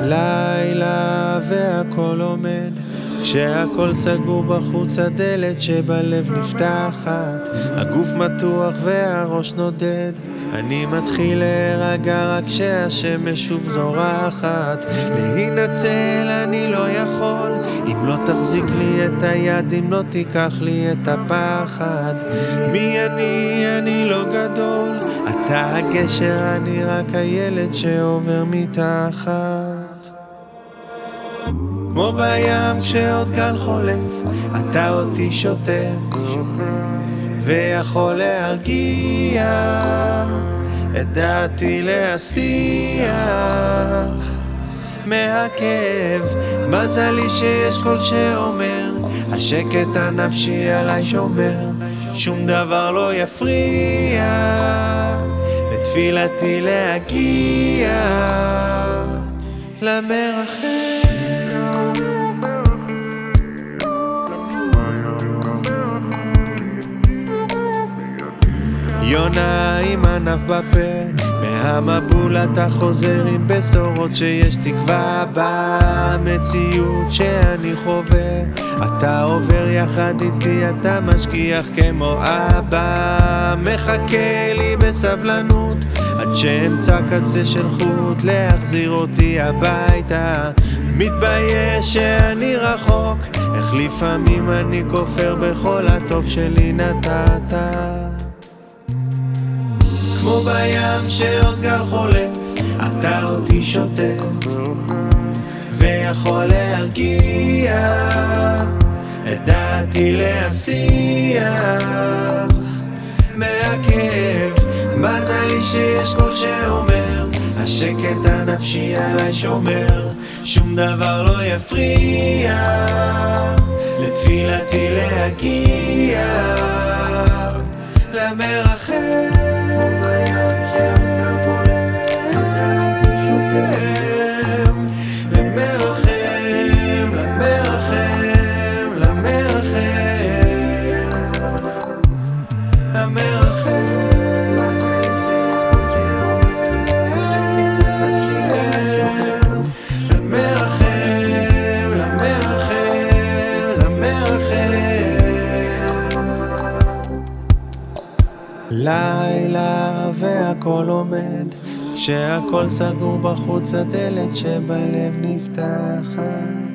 לילה והכל עומד כשהכל סגור בחוץ הדלת שבלב נפתחת הגוף מתוח והראש נודד. אני מתחיל להירגע רק כשהשמש שוב זורחת. להינצל אני לא יכול אם לא תחזיק לי את היד אם לא תיקח לי את הפחד. מי אני? אני לא גדול אתה הגשר אני רק הילד שעובר מתחת כמו בים כשעוד גל חולף, אתה אותי שוטף ויכול להרגיע את דעתי להסיח מהכאב. מזלי שיש קול שאומר, השקט הנפשי עליי שומר, שום דבר לא יפריע לתפילתי להגיע למרחב. יונה עם ענף בפה מהמבול אתה חוזר עם בשורות שיש תקווה במציאות שאני חווה. אתה עובר יחד איתי, אתה משגיח כמו אבא מחכה לי בסבלנות עד שאמצע קצה של חוט להחזיר אותי הביתה. מתבייש שאני רחוק איך לפעמים אני כופר בכל הטוב שלי נתת בים שעוד גל חולף, אתה אותי שוטף ויכול להרגיע את דעתי להסיח מהכאב מזלי שיש קול שאומר השקט הנפשי עליי שומר שום דבר לא יפריע לתפילתי להגיע למרחב לילה והכל עומד, כשהכל סגור בחוץ הדלת שבלב נפתחת.